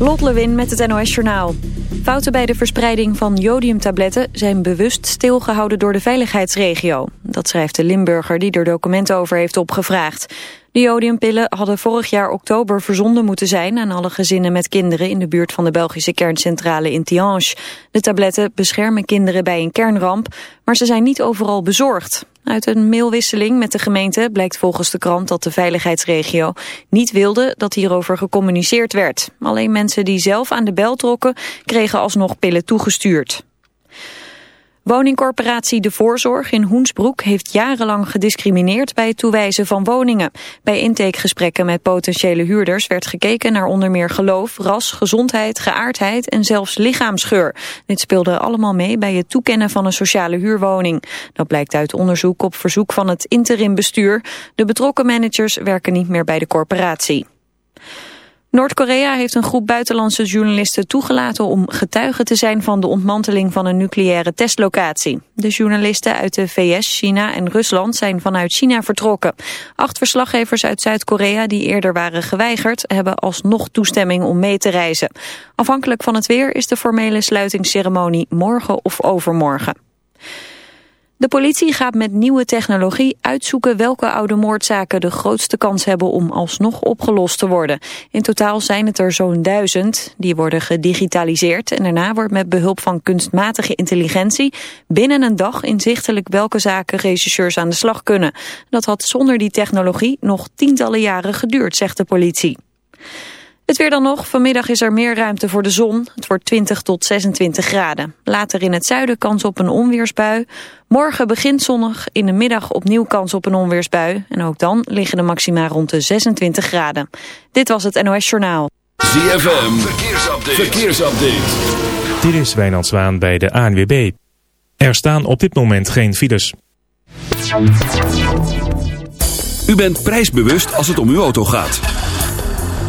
Lot Lewin met het NOS Journaal. Fouten bij de verspreiding van jodiumtabletten zijn bewust stilgehouden door de veiligheidsregio. Dat schrijft de Limburger die er documenten over heeft opgevraagd. De jodiumpillen hadden vorig jaar oktober verzonden moeten zijn aan alle gezinnen met kinderen in de buurt van de Belgische kerncentrale in Tihange. De tabletten beschermen kinderen bij een kernramp, maar ze zijn niet overal bezorgd. Uit een mailwisseling met de gemeente blijkt volgens de krant dat de veiligheidsregio niet wilde dat hierover gecommuniceerd werd. Alleen mensen die zelf aan de bel trokken kregen alsnog pillen toegestuurd. Woningcorporatie De Voorzorg in Hoensbroek heeft jarenlang gediscrimineerd bij het toewijzen van woningen. Bij intakegesprekken met potentiële huurders werd gekeken naar onder meer geloof, ras, gezondheid, geaardheid en zelfs lichaamsgeur. Dit speelde allemaal mee bij het toekennen van een sociale huurwoning. Dat blijkt uit onderzoek op verzoek van het interimbestuur. De betrokken managers werken niet meer bij de corporatie. Noord-Korea heeft een groep buitenlandse journalisten toegelaten om getuige te zijn van de ontmanteling van een nucleaire testlocatie. De journalisten uit de VS, China en Rusland zijn vanuit China vertrokken. Acht verslaggevers uit Zuid-Korea die eerder waren geweigerd hebben alsnog toestemming om mee te reizen. Afhankelijk van het weer is de formele sluitingsceremonie morgen of overmorgen. De politie gaat met nieuwe technologie uitzoeken welke oude moordzaken de grootste kans hebben om alsnog opgelost te worden. In totaal zijn het er zo'n duizend. Die worden gedigitaliseerd en daarna wordt met behulp van kunstmatige intelligentie binnen een dag inzichtelijk welke zaken rechercheurs aan de slag kunnen. Dat had zonder die technologie nog tientallen jaren geduurd, zegt de politie. Het weer dan nog. Vanmiddag is er meer ruimte voor de zon. Het wordt 20 tot 26 graden. Later in het zuiden kans op een onweersbui. Morgen begint zonnig. In de middag opnieuw kans op een onweersbui. En ook dan liggen de maxima rond de 26 graden. Dit was het NOS Journaal. ZFM. Verkeersupdate. Verkeersupdate. Dit is Wijnand Zwaan bij de ANWB. Er staan op dit moment geen files. U bent prijsbewust als het om uw auto gaat.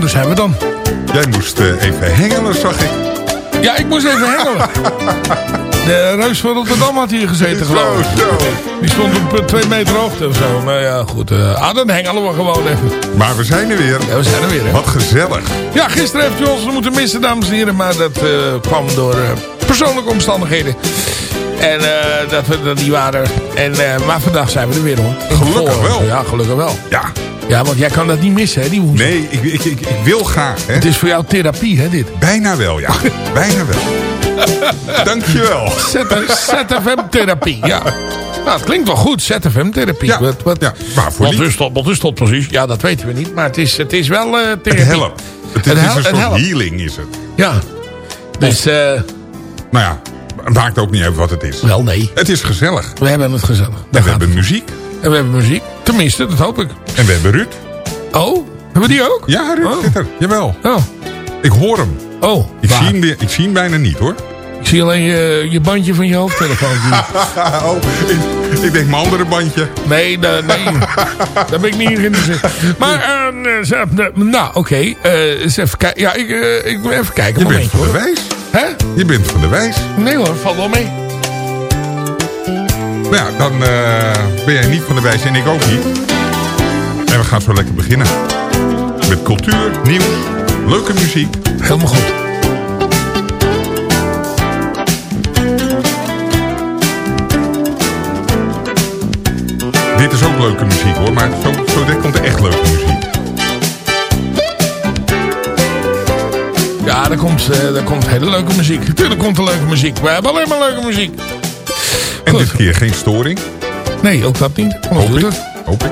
Nou, daar zijn we dan. Jij moest eh, even hengelen, zag ik. Ja, ik moest even hengelen. De Reus van Rotterdam had hier gezeten, geloof ik. Zo, zo. Die stond op eh, twee meter hoogte of zo. Nou ja, goed. eh ah, dan hengelen we gewoon even. Maar we zijn er weer. Ja, we zijn er weer, hè. Wat gezellig. Ja, gisteren heeft u ons moeten missen, dames en heren. Maar dat kwam door persoonlijke omstandigheden. En dat we er niet waren. En, maar vandaag zijn we er weer, hoor. Gelukkig wel. Ja, gelukkig wel. Ja. Ja, want jij kan dat niet missen, hè, die woensdag. Nee, ik, ik, ik, ik wil graag. Hè. Het is voor jou therapie, hè, dit. Bijna wel, ja. Bijna wel. Dankjewel. ZFM-therapie, ja. Nou, het klinkt wel goed, ZFM-therapie. Ja, wat, wat, ja, waarvoor wat, is dat, wat is dat precies? Ja, dat weten we niet, maar het is, het is wel eh therapie. Het helpt. Het, Het is een soort helpt. healing, is het. Ja. Dus, eh, Nou ja, maakt ook niet uit wat het is. wel nee. Het is gezellig. We hebben het gezellig. Daar En we hebben het. muziek. En we hebben muziek. Tenminste, dat hoop ik. En we hebben Ruud. Oh, hebben we die ook? Ja, Ruud Oh. zit er. Jawel. Oh, Ik hoor hem. oh. Ik waar? zie, hem, weer- ik zie hem bijna niet, hoor. Ik zie alleen je, je bandje van je hoofdtelefoon. oh, ik, ik denk mijn andere bandje. Nee, da- nee. daar ben ik niet in geïnteresseerd. Maar, eh, nou, oké. eh, eens even kijken. Ja, ik, ik wil even kijken. Je bent van de wijs. Hè? Je bent van de wijs. Nee hoor, valt wel mee. Nou ja, dan eh, ben jij niet van de wijs en ik ook niet. En we gaan zo lekker beginnen. Met cultuur, nieuws, leuke muziek. Helemaal goed. Dit is ook leuke muziek hoor, maar zo, zo dit komt er echt leuke muziek. Ja, daar komt, eh, daar komt hele leuke muziek. Natuurlijk komt er leuke muziek. We hebben alleen maar leuke muziek. En Goed. dit keer geen storing. Nee, ook dat niet. Hoop ik. het. Hoop ik.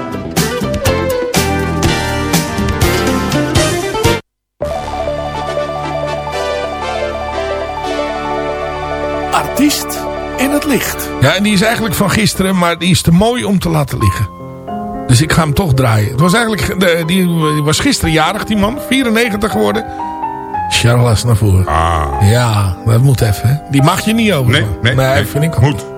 Artiest in het licht. Ja, en die is eigenlijk van gisteren, maar die is te mooi om te laten liggen. Dus ik ga hem toch draaien. Het was eigenlijk, de, die, die was gisteren jarig, die man. 94 geworden. Charles naar voren. Ah, Ja, dat moet even. Hè. Die mag je niet over. nee, nee, nee. vind ik ook.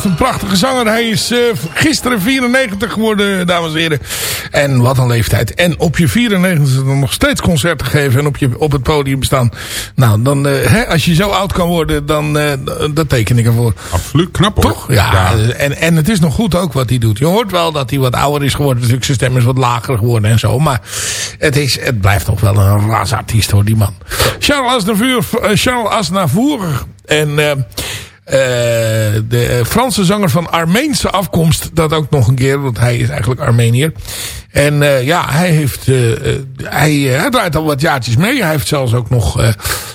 blijft een prachtige zanger. Hij is eh, gisteren 94 geworden, dames en heren. En wat een leeftijd. En op je 94 nog steeds concerten geven en op, je, op het podium staan. Nou, dan, eh, hè, als je zo oud kan worden, dan eh, dat teken ik ervoor. Absoluut knap hoor. Toch? Ja, En, en het is nog goed ook wat hij doet. Je hoort wel dat hij wat ouder is geworden. Natuurlijk, zijn stem is wat lager geworden en zo. Maar het, is, het blijft nog wel een razartiest hoor, die man. Charles Aznavour. Charles Aznavour. En... eh eh, de Franse zanger van Armeense afkomst. Dat ook nog een keer, want hij is eigenlijk Armenier. En eh, ja, hij heeft, eh, eh, hij, eh, hij draait al wat jaartjes mee. Hij heeft zelfs ook nog eh,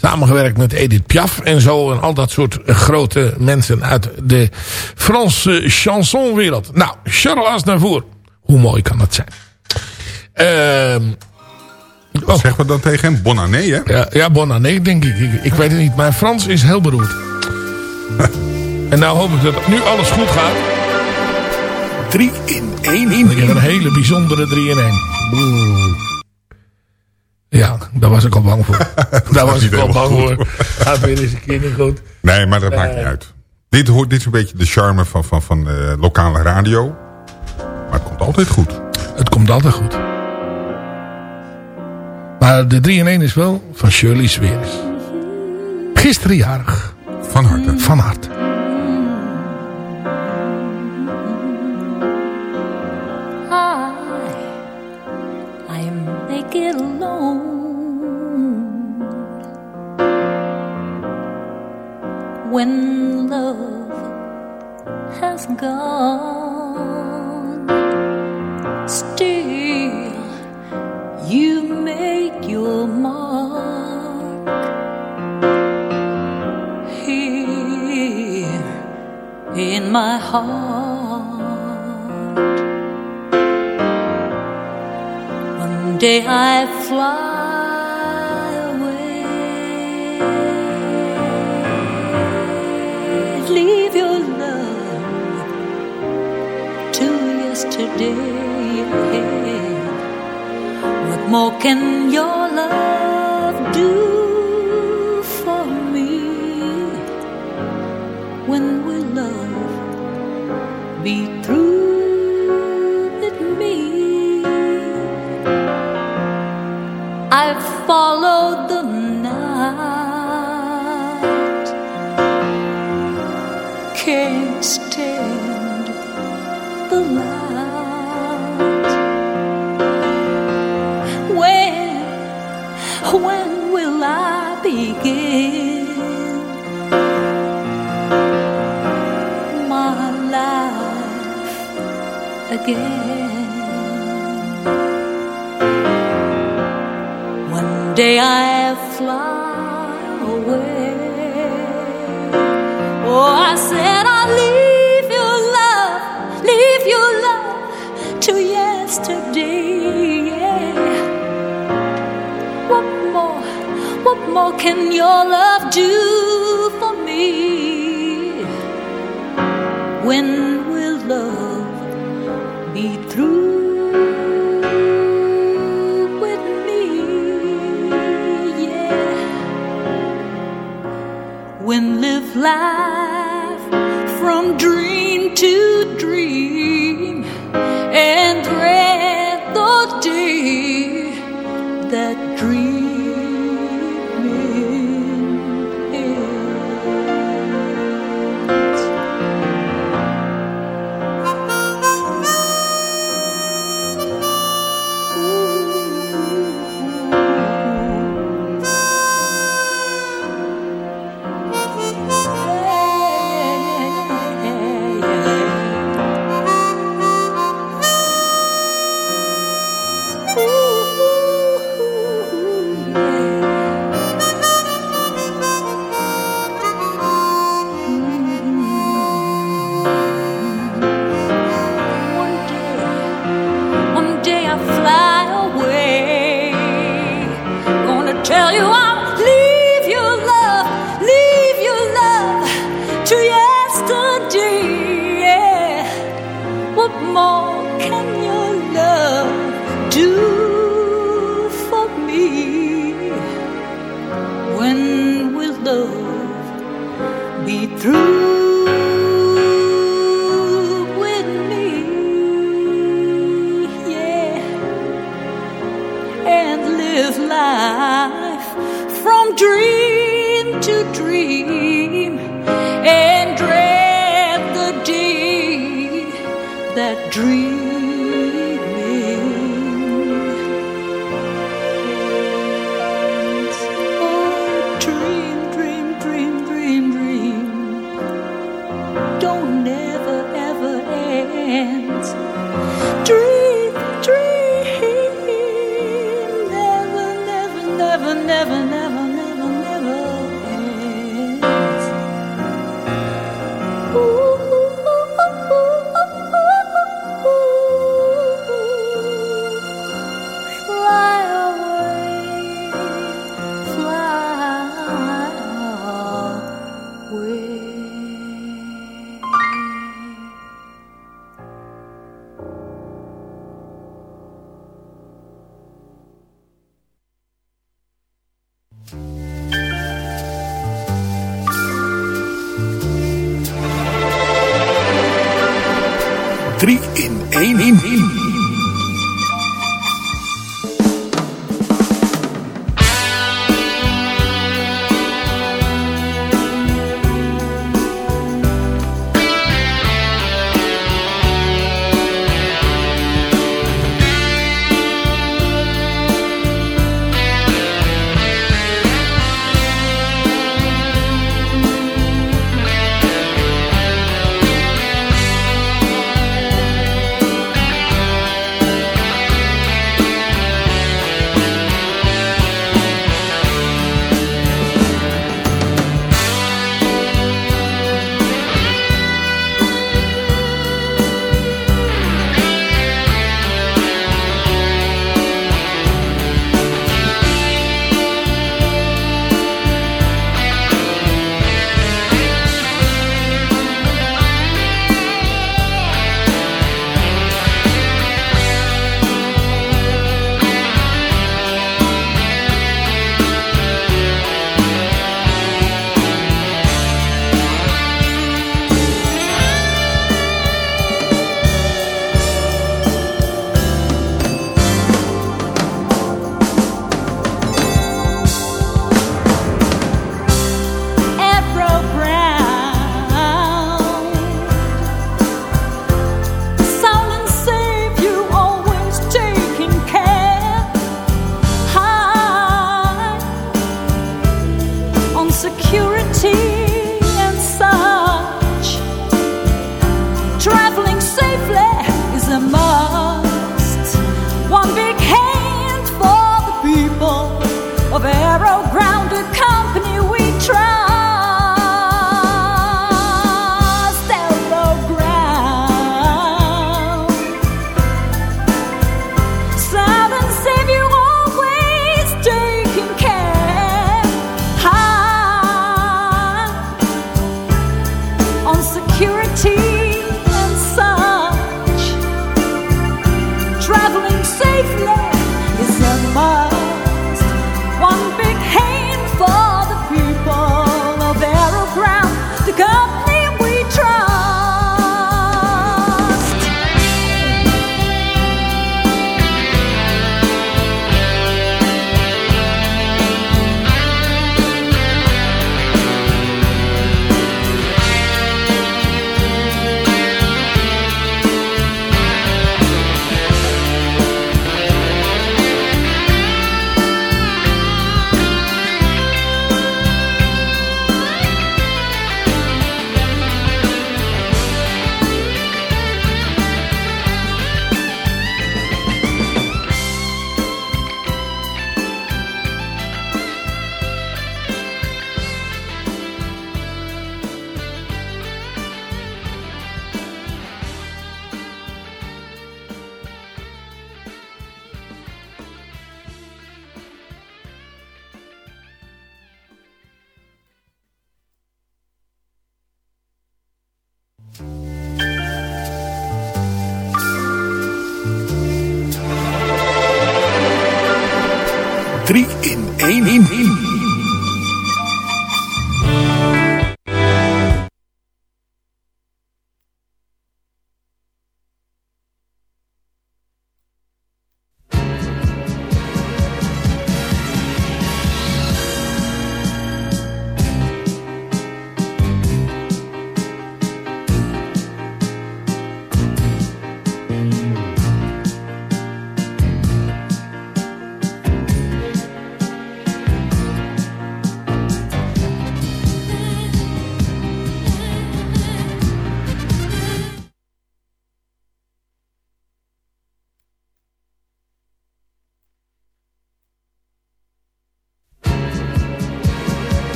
samengewerkt met Edith Piaf en zo. En al dat soort eh, grote mensen uit de Franse chansonwereld. Nou, Charles Aznavour. Hoe mooi kan dat zijn? Ehm Wat zeggen we dan tegen hem? Bon année, hè? ja, ja, bon année, denk ik. ik. Ik weet het niet. Mijn Frans is heel beroerd. en nou hoop ik dat nu alles goed gaat. 3 in 1 in. Ik heb een hele bijzondere 3 in 1. Ja, daar was ik al bang voor. daar was ik al bang goed. voor. Gaat weer eens een keer niet goed. Nee, maar dat maakt niet uit. Dit, hoort, dit is een beetje de charme van, van, van eh, lokale radio. Maar het komt altijd goed. Het komt altijd goed. Maar de 3 in 1 is wel van Shirley Sweers. Gisteren jarig. Van harte. Van harte. I, I am alone when love has gone. Still, you make your mark my heart. One day I fly away, leave your love to yesterday. What more can your love be true with me. I follow. Again? One day I fly away. Oh, I said I'll leave your love, leave your love to yesterday. Yeah. What more, what more can your love do life from dream to 3 in 1. On 3 in 1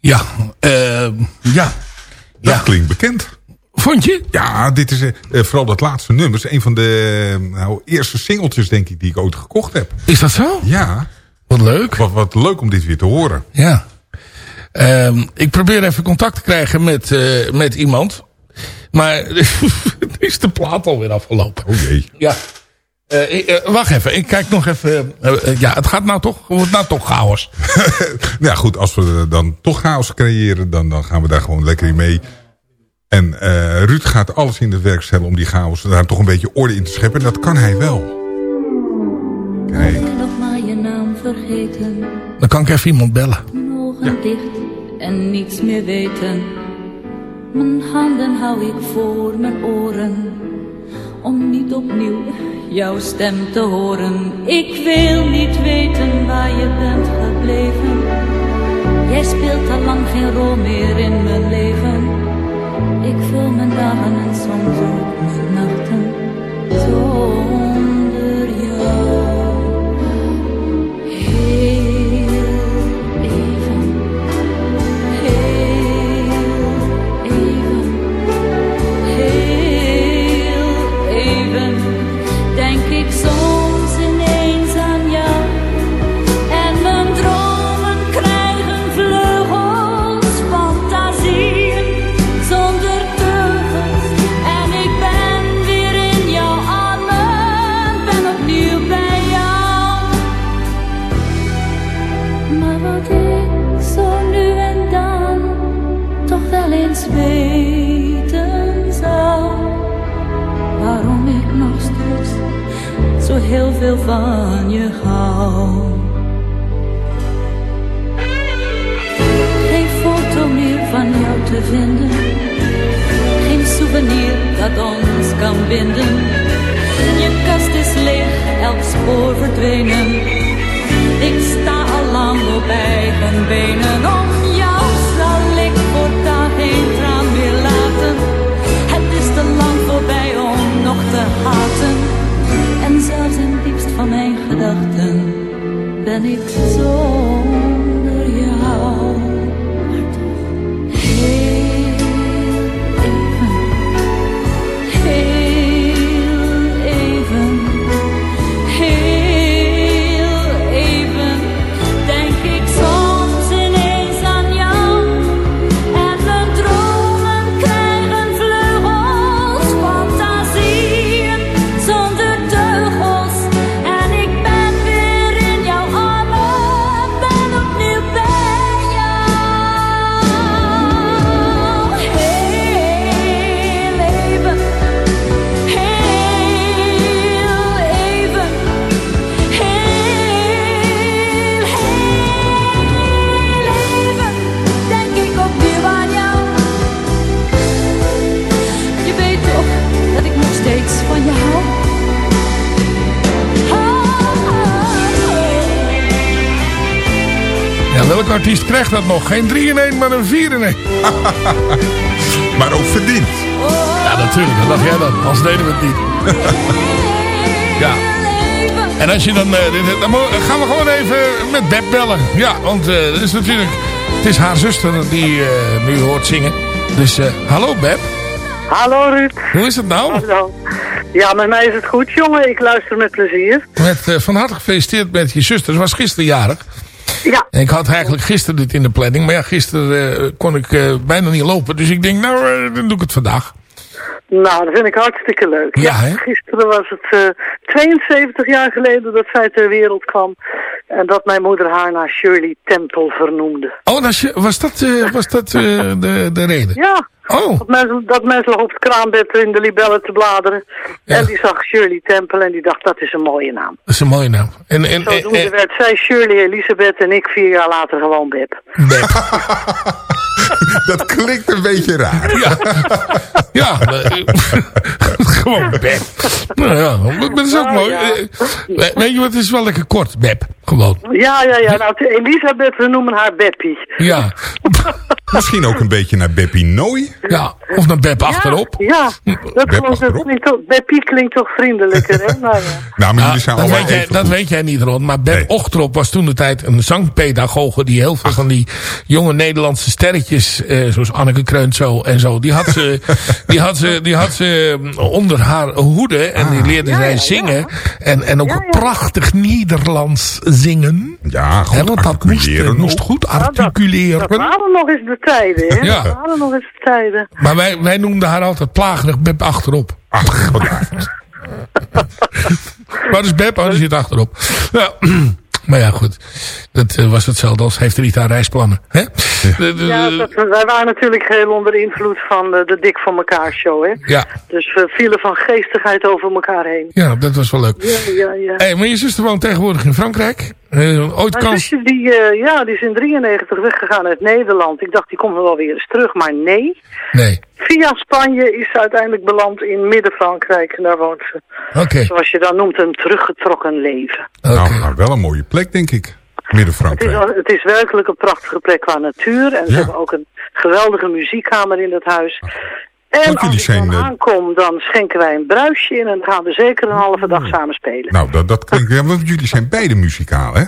Ja, eh, ja. Dat Ja. klinkt bekend. Vond je? Ja, dit is eh, eh, vooral dat laatste nummer. is een van de nou, eerste singeltjes, denk ik, die ik ooit gekocht heb. Is dat zo? Ja, Wat leuk. wat, wat leuk om dit weer te horen. Ja. Ehm, ik probeer even contact te krijgen met, eh, met iemand. Maar is de plaat alweer afgelopen. Oh jee. Ja. Eh, eh, wacht even, ik kijk nog even. ja, het gaat nou toch, wordt nou toch chaos. Nou ja, goed, als we dan toch chaos creëren, dan, dan gaan we daar gewoon lekker in mee. En eh, Ruud gaat alles in het werk stellen om die chaos daar toch een beetje orde in te scheppen. En dat kan hij wel. Kijk. nog maar je naam vergeten. Dan kan ik even iemand bellen. Mijn ogen dicht en niets meer weten. Mijn handen hou ik voor mijn oren. Om niet opnieuw jouw stem te horen. Ik wil niet weten waar je bent gebleven. Jij speelt al lang geen rol meer in mijn leven. Ik vul mijn dagen en soms ook mijn nachten zonder Wat ik zo nu en dan toch wel eens weten zou. Waarom ik nog steeds zo heel veel van je hou. Geen foto meer van jou te vinden. Geen souvenir dat ons kan binden. Je kast is leeg, elk spoor verdwenen. Ik sta al lang op benen. Om jou zal ik voortaan geen traan meer laten. Het is te lang voorbij om nog te haten. En zelfs in diepst van mijn gedachten ben ik zonder artiest krijgt dat nog. Geen 3 in 1, maar een 4 in 1. Maar ook verdiend. Ja, natuurlijk. Dat dacht jij dan. Anders deden we het niet. ja. En als je dan... eh, dit- dan gaan we gewoon even met Beb bellen. Ja, want eh het is natuurlijk... Het is haar zuster die eh, nu hoort zingen. Dus eh, hallo Beb. Hallo Ruud. Hoe is het nou? Hallo. Ja, met mij is het goed, jongen. Ik luister met plezier. Met, eh, van harte gefeliciteerd met je zuster. Ze was gisteren jarig. Ja. Ik had eigenlijk gisteren dit in de planning. Maar ja, gisteren eh, kon ik eh, bijna niet lopen. Dus ik denk, nou, eh, dan doe ik het vandaag. Nou, dat vind ik hartstikke leuk. Ja, hè? Gisteren was het eh 72 jaar geleden dat zij ter wereld kwam. En dat mijn moeder haar naar Shirley Temple vernoemde. Oh, was dat, eh, was dat eh, de, de reden? Ja. Oh. Dat mensen, dat mensen lag op het kraambed in de libellen te bladeren. En die zag Shirley Temple en die dacht, dat is een mooie naam. Dat is een mooie naam. En, en, en, Zodoende en- werd zij Shirley Elisabeth en ik vier jaar later gewoon Beb. Dat klinkt een beetje raar. Ja, ja eh, gewoon Beb. Nou ja, maar dat is ook mooi. ja. Eh, we- weet je wat, het is wel lekker kort, Beb. Gewoon. Ja, ja, ja. Nou, Elisabeth, we noemen haar Beppie. Ja. Misschien ook een beetje naar Beppie Nooi. Ja, of naar Beb achterop. Ja, dat, Beb klinkt toch, Beppie klinkt toch vriendelijker, hè? Maar, ja. Nou, maar jullie zijn dat, allemaal weet jij, dat weet jij niet, Ron. Maar Beb Ochterop was toen de tijd een zangpedagoge... die heel veel van die jonge Nederlandse sterretjes... Eh, zoals Anneke Kreunt zo en zo... die had ze, die had ze, die had ze onder haar hoede... en die leerde zij zingen. En, en ook prachtig Nederlands zingen. Ja, goed want dat moest, articuleren goed Dat articuleren. waren nog eens de tijden, hè? Ja. Dat waren nog eens de tijden. Maar wij, wij noemden haar altijd plagerig Beb achterop. Ach. Waar is Beb? Oh, die zit achterop. Ja. Maar ja, goed. Dat eh, was hetzelfde als heeft Rita reisplannen. Hè? De- de- Ja, dat, wij waren natuurlijk geheel onder invloed van de, de Dik voor elkaar show, hè? ja. Dus we vielen van geestigheid over elkaar heen. ja, dat was wel leuk. Ja, ja, ja. Hey, maar je zuster woont tegenwoordig in Frankrijk. Ooit Mijn kans... zusje, die, eh, ja, die is in 93 weggegaan uit Nederland. Ik dacht, die komt wel weer eens terug, maar nee. Nee. Via Spanje is ze uiteindelijk beland in Midden-Frankrijk. En daar woont ze, Oké. zoals je dan noemt, een teruggetrokken leven. Nou, nou, wel een mooie plek, denk ik. Midden Het is, Frankrijk. wel- het is werkelijk een prachtige plek qua natuur. En ze Ja. hebben ook een geweldige muziekkamer in dat huis. En als ik dan eh, aankom, dan schenken wij een bruisje in en dan gaan we zeker een halve dag samen spelen. Nou, dat, dat klinkt... Ja, want jullie zijn beide muzikaal, hè?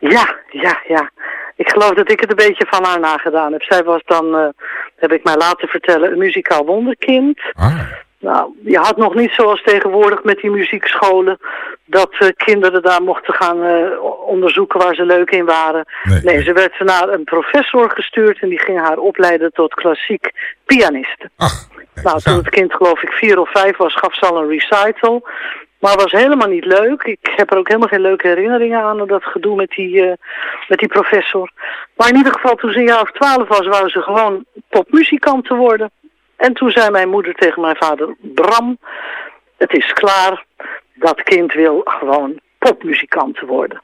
Ja, ja, ja. Ik geloof dat ik het een beetje van haar nagedaan heb. Zij was dan, eh, heb ik mij laten vertellen, een muzikaal wonderkind. Ah. Nou, je had nog niet zoals tegenwoordig met die muziekscholen... dat eh, kinderen daar mochten gaan eh, onderzoeken waar ze leuk in waren. Nee. ze werd naar een professor gestuurd... en die ging haar opleiden tot klassiek pianiste. nou, toen het kind geloof ik vier of vijf was... gaf ze al een recital... Maar was helemaal niet leuk. Ik heb er ook helemaal geen leuke herinneringen aan... dat gedoe met die, eh, met die professor. Maar in ieder geval, toen ze een jaar of twaalf was... wou ze gewoon popmuzikant te worden. En toen zei mijn moeder tegen mijn vader... Bram, het is klaar. Dat kind wil gewoon popmuzikant te worden.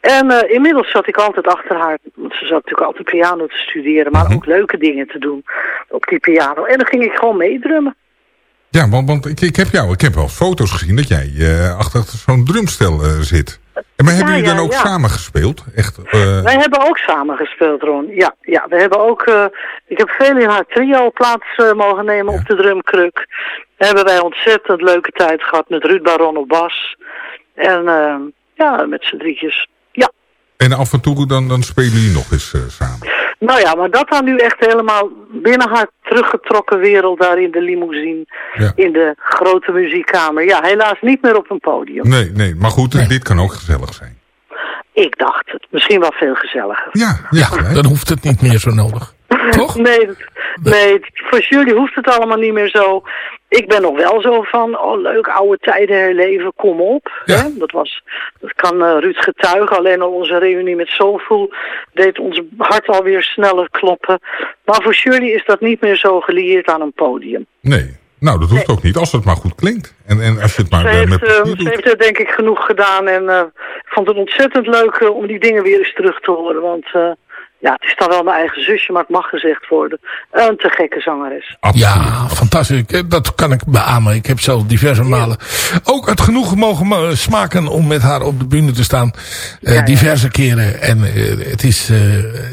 En eh, inmiddels zat ik altijd achter haar... want ze zat natuurlijk altijd piano te studeren... maar ook leuke dingen te doen op die piano. En dan ging ik gewoon meedrummen. Ja, want, want ik, ik heb jou, ik heb wel foto's gezien dat jij eh, achter zo'n drumstel eh, zit. En maar hebben Ja, jullie dan ook ja. samen gespeeld? Echt, eh, Wij hebben ook samen gespeeld, Ron. Ja, ja we hebben ook... ik heb veel in haar trio plaats mogen nemen op de drumkruk. Daar hebben wij ontzettend leuke tijd gehad met Ruud Baron op bas. En ja, met z'n drietjes. Ja. en af en toe dan, dan spelen jullie nog eens samen. Nou ja, maar dat dan nu echt helemaal binnen haar teruggetrokken wereld daar in de limousine. Ja. In de grote muziekkamer. Ja, helaas niet meer op een podium. Nee, nee, maar goed, dit kan ook gezellig zijn. Ik dacht het. Misschien wel veel gezelliger. Ja, ja dan hoeft het niet meer zo nodig. Toch? Nee, nee, voor jullie hoeft het allemaal niet meer zo. Ik ben nog wel zo van, oh leuk, oude tijden herleven, kom op. Hè? Dat, was, dat kan eh, Ruud getuigen, alleen al onze reunie met Soulful deed ons hart alweer sneller kloppen. Maar voor Shirley is dat niet meer zo gelieerd aan een podium. Nee, nou dat hoeft ook niet, als het maar goed klinkt. En, en als je het maar Ze eh, heeft, met eh, ze heeft er denk ik genoeg gedaan en ik vond het ontzettend leuk om die dingen weer eens terug te horen. Want ja, het is dan wel mijn eigen zusje, maar het mag gezegd worden. Een te gekke zangeres. Ja, fantastisch. Eh, Dat kan ik beamen. Ik heb zelf diverse malen ook het genoeg mogen mo- smaken om met haar op de bühne te staan. Eh, diverse keren. En eh, het, is, eh,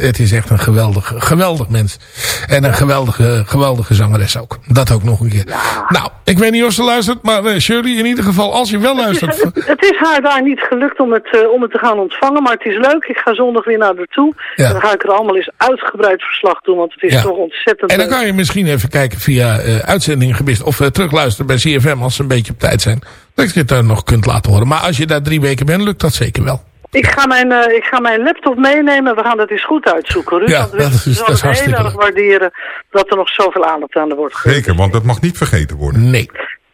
het is echt een geweldig, geweldig mens. En een geweldige, geweldige zangeres ook. Dat ook nog een keer. Nou, ik weet niet of ze luistert, maar Shirley, in ieder geval, als je wel luistert... Het, het is haar daar niet gelukt om het, om het te gaan ontvangen, maar het is leuk. Ik ga zondag weer naar haar toe. Ja. Ik er allemaal eens uitgebreid verslag doen, want het is Ja. toch ontzettend En dan kan je misschien even kijken via eh uitzendingen gemist. Of eh, terugluisteren bij CFM als ze een beetje op tijd zijn. Dat je het daar nog kunt laten horen. Maar als je daar drie weken bent, lukt dat zeker wel. Ik ga, mijn, eh, ik ga mijn laptop meenemen. We gaan dat eens goed uitzoeken. Ruud, Ja, dat is- dat is heel erg waarderen dat er nog zoveel aandacht aan de wordt gegeven. Zeker, want dat mag niet vergeten worden. Nee.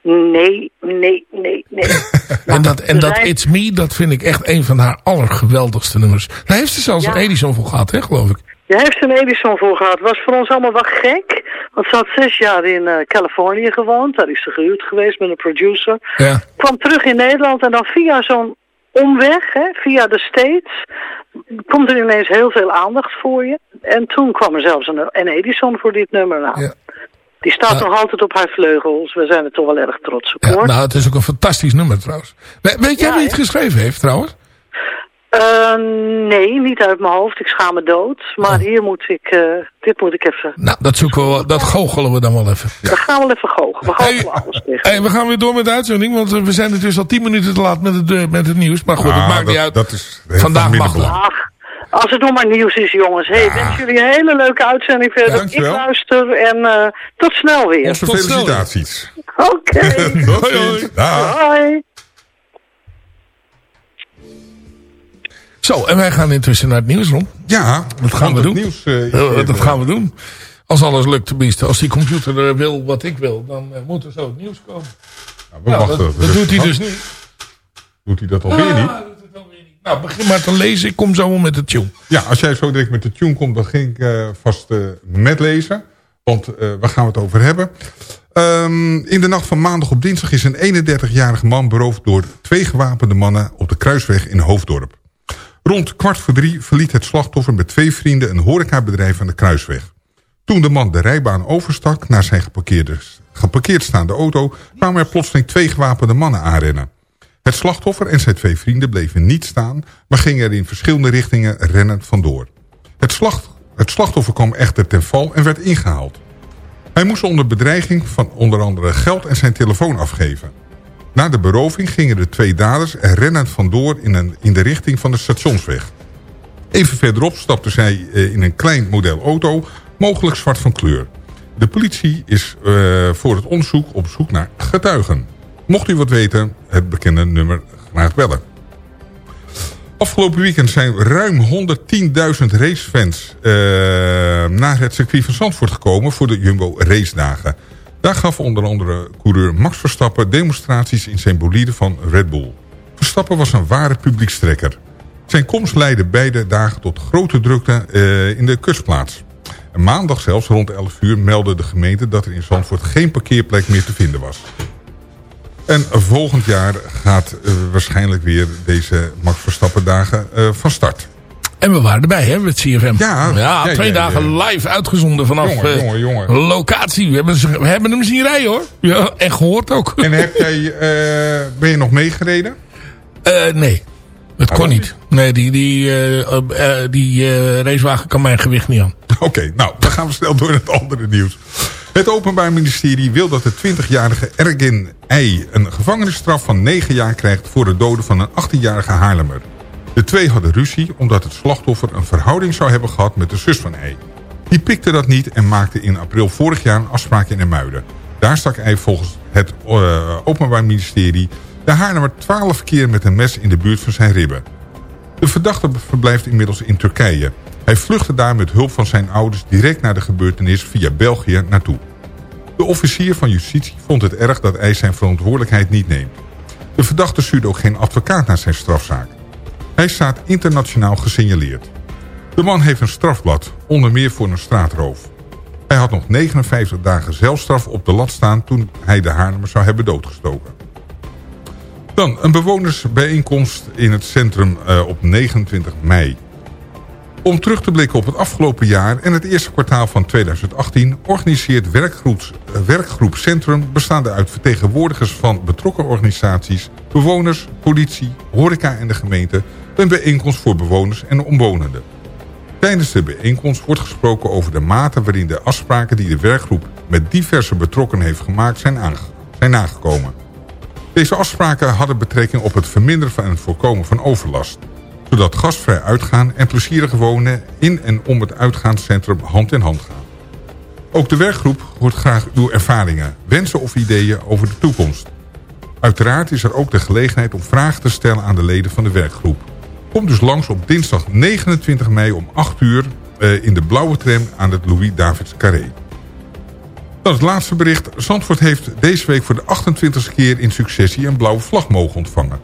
Nee, nee, nee, nee. en dat, en dat It's Me, dat vind ik echt een van haar allergeweldigste nummers. Daar heeft ze zelfs Ja. een Edison voor gehad, hè, geloof ik. Je heeft een Edison voor gehad. Was voor ons allemaal wel gek. Want ze had zes jaar in eh, Californië gewoond. Daar is ze gehuwd geweest met een producer. Ja. Kwam terug in Nederland en dan via zo'n omweg, hè, via de States, komt er ineens heel veel aandacht voor je. En toen kwam er zelfs een, een Edison voor dit nummer. Nou, Die staat nog altijd op haar vleugels. We zijn er toch wel erg trots op Ja, hoor. nou, het is ook een fantastisch nummer trouwens. We- weet jij Ja, wie het geschreven heeft trouwens? Eh, nee, niet uit mijn hoofd. Ik schaam me dood. Maar hier moet ik, eh, dit moet ik even... Nou, dat zoeken we, dat goochelen we dan wel even. We gaan wel even goochelen. We goochelen alles tegen. Hey, we gaan weer door met de uitzending, want eh, we zijn het dus al tien minuten te laat met het, met het nieuws. Maar goed, Ah, het maakt niet uit. dat is- Vandaag mag het. Als het nog maar nieuws is, jongens. Hey, wens jullie een hele leuke uitzending verder. ik dankjewel. luister en eh, tot snel weer. Onze Tot snel. Oké. felicitaties. Hoi, hoi. Zo, en wij gaan intussen naar het nieuws, Ron. Ja, dat gaan we doen. nieuws, eh, dat eh, gaan we doen. Als alles lukt tenminste. Als die computer eh, wil wat ik wil, dan moet er zo het nieuws komen. we Nou, wachten dat, dat doet hij dus niet. Doet hij dat alweer Ah, niet? doet het alweer niet. Nou, begin maar te lezen. Ik kom zo wel met de tune. Ja, als jij zo direct met de tune komt, dan ging ik eh, vast eh, met lezen. Want eh, waar gaan we het over hebben? Ehm, in de nacht van maandag op dinsdag is een 31-jarige man beroofd door twee gewapende mannen op de kruisweg in Hoofddorp. Rond kwart voor drie verliet het slachtoffer met twee vrienden een horecabedrijf aan de kruisweg. Toen de man de rijbaan overstak naar zijn geparkeerd staande auto... kwamen er plotseling twee gewapende mannen aanrennen. Het slachtoffer en zijn twee vrienden bleven niet staan... maar gingen er in verschillende richtingen rennend vandoor. Het, slacht, het slachtoffer kwam echter ten val en werd ingehaald. Hij moest onder bedreiging van onder andere geld en zijn telefoon afgeven. Na de beroving gingen de twee daders er rennend vandoor in, een, in de richting van de stationsweg. Even verderop stapten zij eh, in een klein model auto, mogelijk zwart van kleur. De politie is eh, voor het onderzoek op zoek naar getuigen. Mocht u wat weten, het bekende nummer graag bellen. Afgelopen weekend zijn ruim 110.000 racefans eh, naar het circuit van Zandvoort gekomen voor de Jumbo Race Dagen. Daar gaf onder andere coureur Max Verstappen demonstraties in zijn bolide van Red Bull. Verstappen was een ware publiekstrekker. Zijn komst leidde beide dagen tot grote drukte eh, in de kustplaats. En maandag zelfs rond 11 uur meldde de gemeente dat er in Zandvoort geen parkeerplek meer te vinden was. En volgend jaar gaat eh, waarschijnlijk weer deze Max Verstappen dagen eh, van start. En we waren erbij, hè, met CFM. Ja, ja, twee ja, dagen ja. live uitgezonden vanaf Jongen, eh, jongen, jongen. locatie. We hebben, ze- we hebben hem zien rijden, hoor. Ja, en gehoord ook. En heb jij, ben je nog meegereden? Nee, dat kon niet. Nee, die, die, die racewagen kan mijn gewicht niet aan. Oké, nou, dan gaan we snel door naar het andere nieuws. Het Openbaar Ministerie wil dat de 20-jarige Ergin Ei... een gevangenisstraf van 9 jaar krijgt voor het doden van een 18-jarige Haarlemmer. De twee hadden ruzie omdat het slachtoffer een verhouding zou hebben gehad met de zus van Ei. Die pikte dat niet en maakte in april vorig jaar een afspraak in Muiden. Daar stak Ei volgens het eh, Openbaar Ministerie... de Haarlemmer 12 keer met een mes in de buurt van zijn ribben. De verdachte verblijft inmiddels in Turkije. Hij vluchtte daar met hulp van zijn ouders direct naar de gebeurtenis via België naartoe. De officier van justitie vond het erg dat hij zijn verantwoordelijkheid niet neemt. De verdachte stuurde ook geen advocaat naar zijn strafzaak. Hij staat internationaal gesignaleerd. De man heeft een strafblad, onder meer voor een straatroof. Hij had nog 59 dagen zelfstraf op de lat staan toen hij de Haarlemmer zou hebben doodgestoken. Dan een bewonersbijeenkomst in het centrum eh, op 29 mei. Om terug te blikken op het afgelopen jaar en het eerste kwartaal van 2018... organiseert werkgroep, eh, werkgroep Centrum bestaande uit vertegenwoordigers van betrokken organisaties... bewoners, politie, horeca en de gemeente... een bijeenkomst voor bewoners en omwonenden. Tijdens de bijeenkomst wordt gesproken over de mate waarin de afspraken die de werkgroep met diverse betrokkenen heeft gemaakt zijn, zijn nagekomen. Deze afspraken hadden betrekking op het verminderen en het voorkomen van overlast. Zodat gastvrij uitgaan en plezierig wonen in en om het uitgaanscentrum hand in hand gaan. Ook de werkgroep hoort graag uw ervaringen, wensen of ideeën over de toekomst. Uiteraard is er ook de gelegenheid om vragen te stellen aan de leden van de werkgroep. Kom dus langs op dinsdag 29 mei om 8 uur eh, in de blauwe tram aan het Louis-Davids Carré. Dan het laatste bericht. Zandvoort heeft deze week voor de 28e keer in successie een blauwe vlag mogen ontvangen.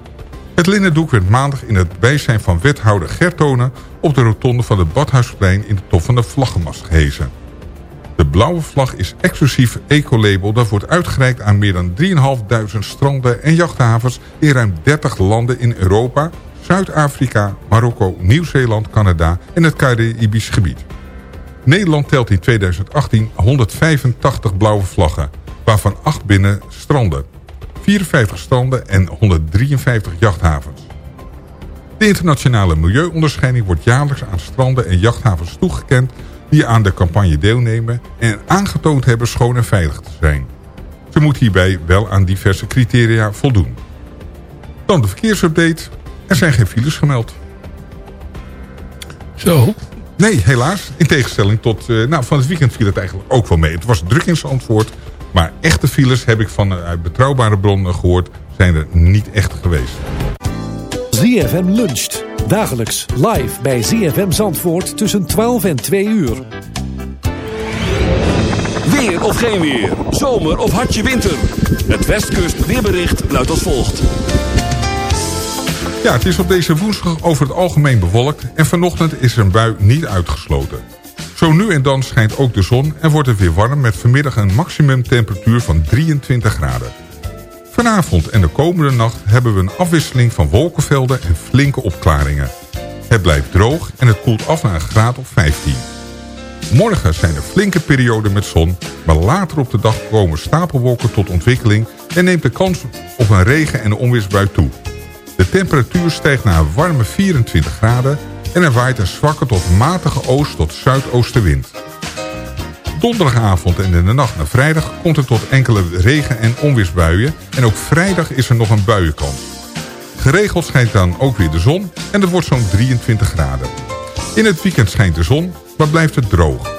Het linnendoek werd maandag in het bijzijn van wethouder Gertonen... op de rotonde van het Badhuisplein in de top van de vlaggenmast gehezen. De blauwe vlag is exclusief ecolabel dat wordt uitgereikt aan meer dan 3.500 stranden en jachthavens... in ruim 30 landen in Europa, Zuid-Afrika, Marokko, Nieuw-Zeeland, Canada en het Caribisch gebied. Nederland telt in 2018 185 blauwe vlaggen, waarvan 8 binnen stranden, 54 stranden en 153 jachthavens. De internationale milieuonderscheiding wordt jaarlijks aan stranden en jachthavens toegekend die aan de campagne deelnemen en aangetoond hebben schoon en veilig te zijn. Ze moet hierbij wel aan diverse criteria voldoen. Dan de verkeersupdate. Er zijn geen files gemeld. Zo. Nee, helaas. In tegenstelling tot... Uh, nou, van het weekend viel het eigenlijk ook wel mee. Het was druk in Zandvoort. Maar echte files heb ik van uh, uit betrouwbare bronnen gehoord... zijn er niet echt geweest. ZFM luncht. Dagelijks live bij ZFM Zandvoort tussen 12 en 2 uur. Weer of geen weer. Zomer of hartje winter. Het Westkust weerbericht luidt als volgt. Ja, het is op deze woensdag over het algemeen bewolkt... en vanochtend is er een bui niet uitgesloten. Zo nu en dan schijnt ook de zon en wordt het weer warm... met vanmiddag een maximumtemperatuur van 23 graden. Vanavond en de komende nacht hebben we een afwisseling van wolkenvelden... en flinke opklaringen. Het blijft droog en het koelt af naar een graad of 15. Morgen zijn er flinke perioden met zon... maar later op de dag komen stapelwolken tot ontwikkeling... en neemt de kans op een regen- en onweersbui toe... De temperatuur stijgt naar een warme 24 graden en er waait een zwakke tot matige oost- tot zuidoostenwind. Donderdagavond en in de nacht naar vrijdag komt het tot enkele regen- en onweersbuien en ook vrijdag is er nog een buienkans. Geregeld schijnt dan ook weer de zon en het wordt zo'n 23 graden. In het weekend schijnt de zon, maar blijft het droog.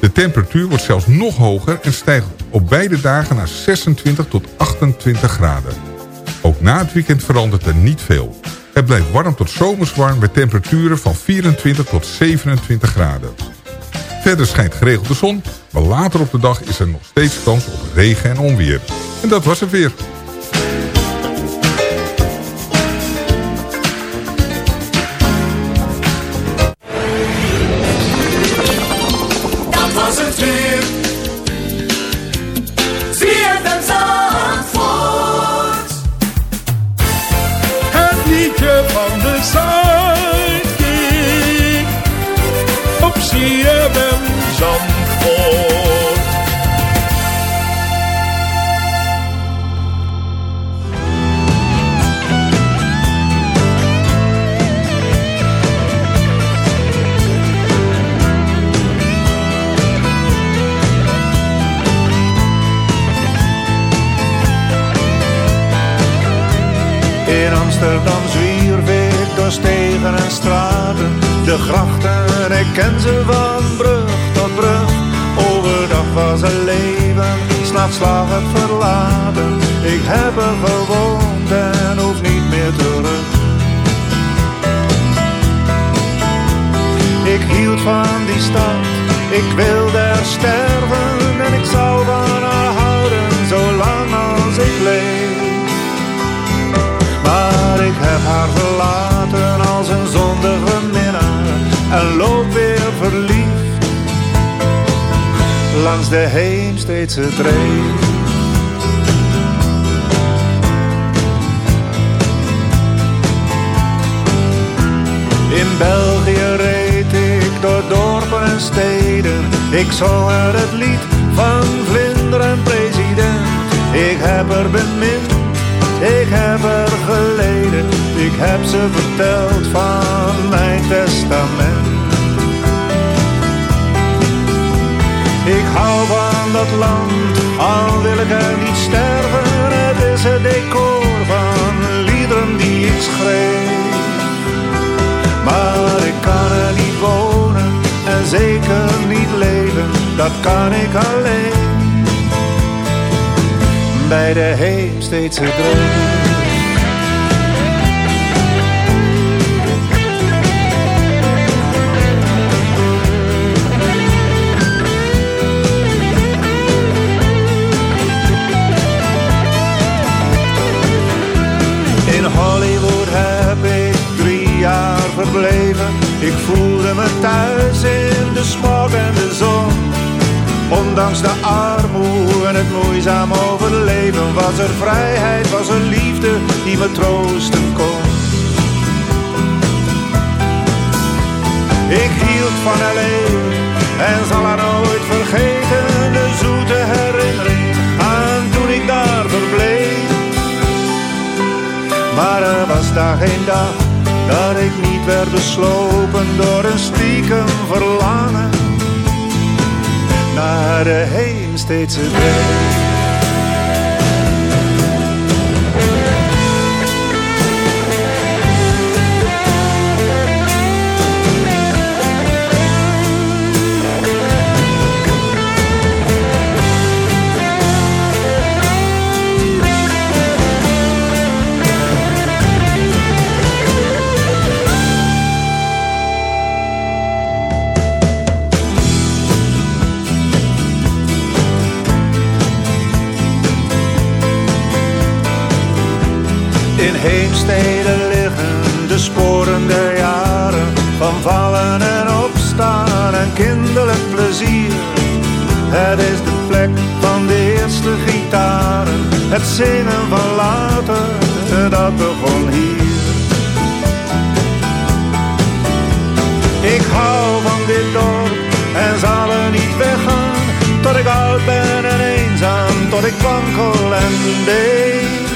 De temperatuur wordt zelfs nog hoger en stijgt op beide dagen naar 26 tot 28 graden. Ook na het weekend verandert er niet veel. Het blijft warm tot zomers warm met temperaturen van 24 tot 27 graden. Verder schijnt geregeld de zon, maar later op de dag is er nog steeds kans op regen en onweer. En dat was het weer. In België reed ik door dorpen en steden. Ik zong er het lied van vlinder en president. Ik heb er bemind, kan ik alleen. Bij de Heemsteedse dreef. Ondanks de armoede en het moeizaam overleven was er vrijheid, was er liefde die me troosten kon. Ik hield van L.A. en zal haar nooit vergeten de zoete herinnering aan toen ik daar verbleef. Maar er was daar geen dag dat ik niet werd beslopen door een stiekem verlangen naar de Heemsteedse dreef. In Heemstede liggen de sporen der jaren van vallen en opstaan en kinderlijk plezier. Het is de plek van de eerste gitaren, het zingen van later, dat begon hier. Ik hou van dit dorp en zal er niet weggaan, tot ik oud ben en eenzaam, tot ik wankel en deed.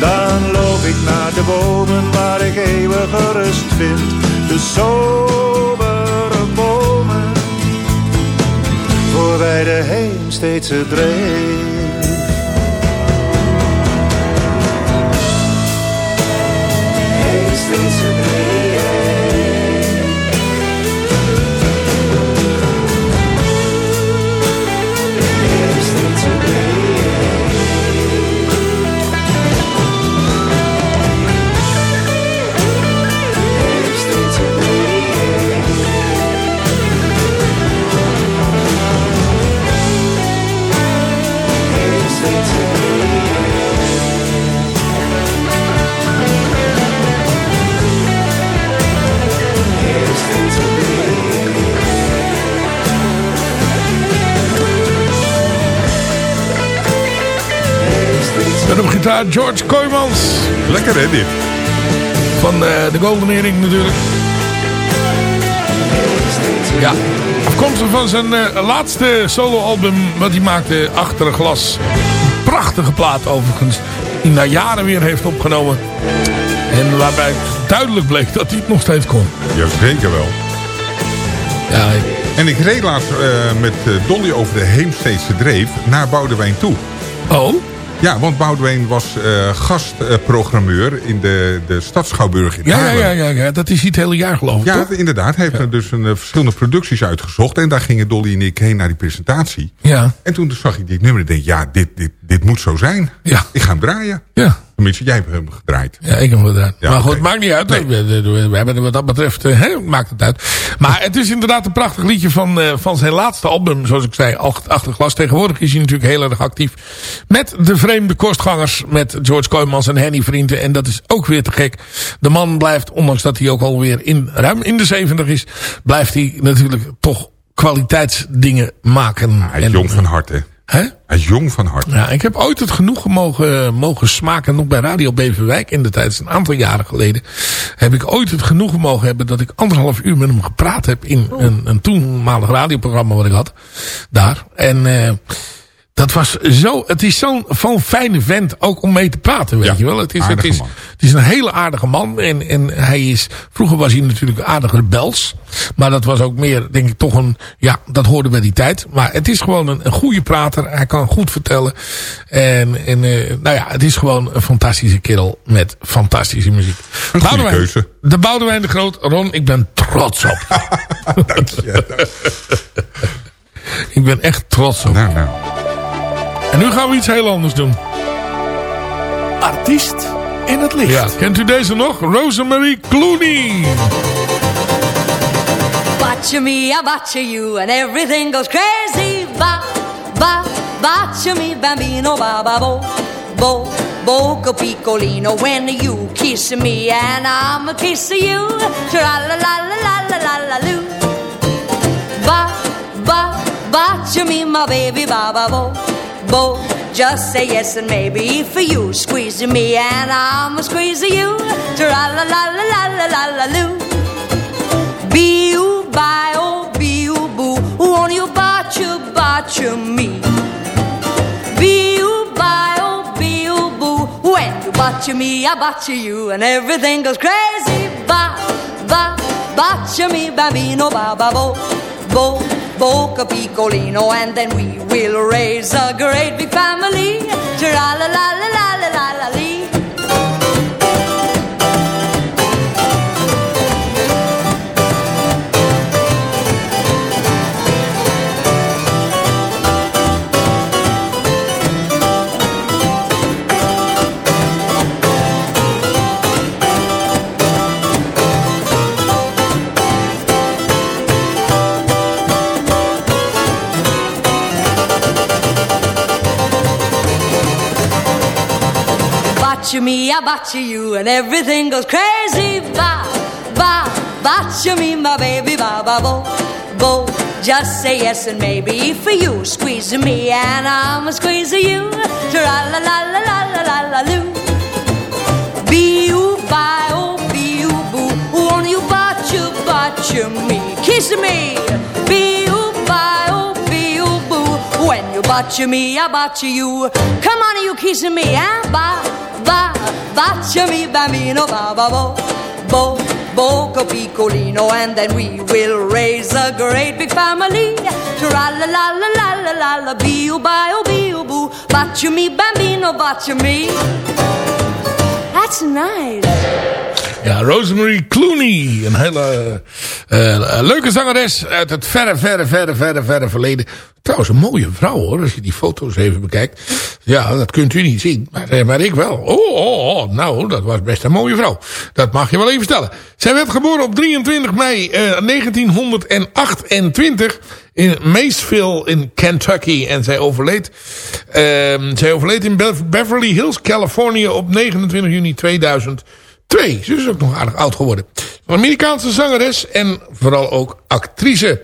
Dan loop ik naar de bomen waar ik eeuwige rust vind. De sobere bomen, voorbij de Heemsteedse dreef. Met op gitaar George Kooijmans. Lekker hè dit? Van eh, de Golden Earring natuurlijk. Ja. Afkomstig van zijn eh, laatste soloalbum wat hij maakte achter een glas. Een prachtige plaat overigens. Die na jaren weer heeft opgenomen. En waarbij het duidelijk bleek dat hij het nog steeds kon. Ja, zeker wel. Ja, En ik reed laatst eh, met Dolly over de Heemsteedse Dreef naar Boudewijn toe. Oh? Ja, want Boudewijn was eh, gastprogrammeur in de, de Stadsschouwburg in Ja, ja, Haarlem. ja, ja, ja, dat is hij het hele jaar geloof ik, Ja, toch? inderdaad. Hij heeft dus een, eh, verschillende producties uitgezocht. En daar gingen Dolly en ik heen naar die presentatie. Ja. En toen zag ik dit nummer en denk ja, dit, dit, dit moet zo zijn. Ja. Ik ga hem draaien. Ja. Tenminste, jij hebt hem gedraaid. Ja, ik heb hem gedaan. Ja, maar goed, oké. maakt niet uit. We, we- we hebben wat dat betreft, eh, hè, maakt het uit. Maar het is inderdaad een prachtig liedje van, eh, van zijn laatste album. Zoals ik zei, Acht- Achterglas. Tegenwoordig is hij natuurlijk heel erg actief. Met de vreemde kostgangers. Met George Kooijmans en Henny Vrienden. En dat is ook weer te gek. De man blijft, ondanks dat hij ook alweer in, ruim in de 70 is. Blijft hij natuurlijk toch kwaliteitsdingen maken. Hij is En- jong van harte. Hè? Hij is jong van hart. Ja, ik heb ooit het genoegen mogen, mogen smaken, nog bij Radio Beverwijk in de tijd, is een aantal jaren geleden, heb ik ooit het genoegen mogen hebben dat ik anderhalf uur met hem gepraat heb in een, een toenmalig radioprogramma wat ik had, daar. En uh, dat was zo, het is zo'n van fijne vent ook om mee te praten, weet Ja, je wel. Het is, het, is, man. het is een hele aardige man en, en hij is, vroeger was hij natuurlijk aardig rebels. Maar dat was ook meer, denk ik, toch een, ja, dat hoorde bij die tijd. Maar het is gewoon een, een goede prater. Hij kan goed vertellen. En, en eh, nou ja, het is gewoon een fantastische kerel met fantastische muziek. Een goede keuze. De Boudewijn de Groot. Ron, ik ben trots op. Dank je. ik ben echt trots op. Nou, nou. En nu gaan we iets heel anders doen. Artiest in het licht. Ja, kent u deze nog? Rosemary Clooney. Watch me, I watch you, and everything goes crazy. Ba, ba, watch me, bambino, ba, ba, bo, bo, boco piccolino. When you kiss me, and I'm a kiss you. Tra la la la la la la la loo. Ba, ba, watch me, my baby, ba, ba, bo, bo. Just say yes and maybe for you. Squeeze me, and I'ma squeeze you. Tra la la la la la la la loo. Be-oo, bye-oh, be-oo, boo. Won't you botcha, botcha me? Be-oo, bye-oh, be-oo, boo. When you botcha me, I botcha you, and everything goes crazy. Ba, ba, botcha me, bambino, ba, ba, bo, bo, Voca Piccolino, and then we will raise a great big family. Tra la la la la la la la. Botcha me, I botcha you, and everything goes crazy. Ba, ba, botcha me, my baby, ba, ba, bo, bo. Just say yes and maybe for you. Squeeze me, and I'm a squeeze you. Tra la la la la la la la loo. Be you, bye, oh, be you, boo. Won't you botcha, botcha me? Kiss me. Be you, bye, oh. When you botcha me, I botcha you. Come on, you kissing me, eh? Ba, ba, botcha me, bambino, ba, ba, bo, bo, boco piccolino, and then we will raise a great big family. Tra la la la la la la la, oh, be you, boo. Botcha me, bambino, botcha me. That's nice. Ja, Rosemary Clooney. Een hele eh, leuke zangeres uit het verre, verre, verre, verre, verre verleden. Trouwens, een mooie vrouw hoor, als je die foto's even bekijkt. Ja, dat kunt u niet zien, maar, eh, ik wel. Oh, oh, oh, nou, dat was best een mooie vrouw. Dat mag je wel even stellen. Zij werd geboren op 23 mei eh, 1928 in Maysville in Kentucky. En zij overleed, ehm, zij overleed in Bev- Beverly Hills, Californië op 29 juni 2000. Twee. Ze is ook nog aardig oud geworden. Een Amerikaanse zangeres en vooral ook actrice.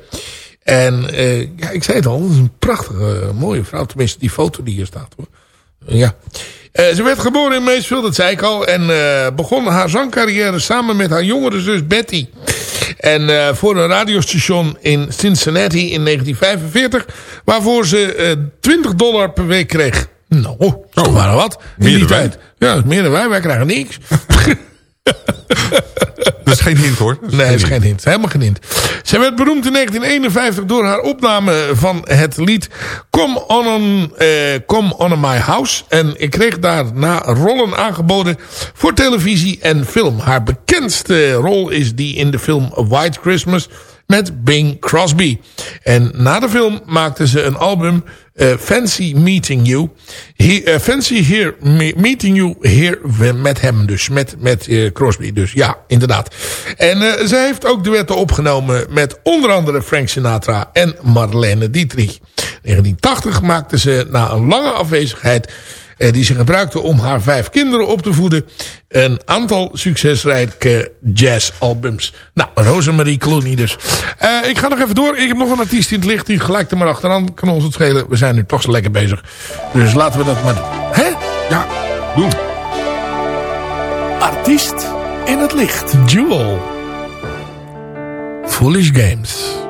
En eh, ja, ik zei het al, het is een prachtige, eh, mooie vrouw. Tenminste, die foto die hier staat hoor. Ja. Eh, ze werd geboren in Maysville, dat zei ik al. En eh, begon haar zangcarrière samen met haar jongere zus Betty. En eh, voor een radiostation in Cincinnati in 1945. Waarvoor ze eh 20 dollar per week kreeg. Nou, dat waren wat. In meer die tijd. Ja, dat is meer dan wij. Wij krijgen niks. Dat is geen hint hoor. Nee, dat is geen hint. Helemaal geen hint. Zij werd beroemd in 1951 door haar opname van het lied Come On, on, eh, Come on My House. En ik kreeg daarna rollen aangeboden voor televisie en film. Haar bekendste rol is die in de film White Christmas met Bing Crosby. En na de film maakte ze een album eh, Fancy Meeting You. He, eh, fancy here, me- Meeting You Here met hem dus. Met, met eh, Crosby dus. Ja, inderdaad. En zij heeft ook duetten opgenomen met onder andere Frank Sinatra en Marlene Dietrich. In 1980 maakte ze na een lange afwezigheid die ze gebruikte om haar vijf kinderen op te voeden. Een aantal succesrijke jazzalbums. Nou, Rosemarie Clooney dus. Eh, ik ga nog even door. Ik heb nog een artiest in het licht. Die gelijk er maar achteraan kan ons het schelen. We zijn nu toch zo lekker bezig. Dus laten we dat maar doen. Hè? Ja, doen. Artiest in het licht. Jewel. Foolish Games.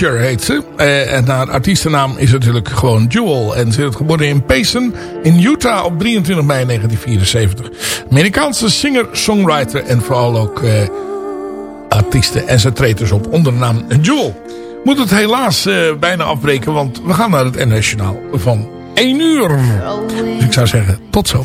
Kilshire heet ze. Eh, en haar artiestennaam is natuurlijk gewoon Jewel. En ze is geboren in Payson in Utah op 23 mei 1974. Amerikaanse singer, songwriter en vooral ook eh, artieste. En ze treedt dus op onder de naam Jewel. moet het helaas eh, bijna afbreken. Want we gaan naar het NS-journaal van 1 uur. Dus ik zou zeggen, tot zo.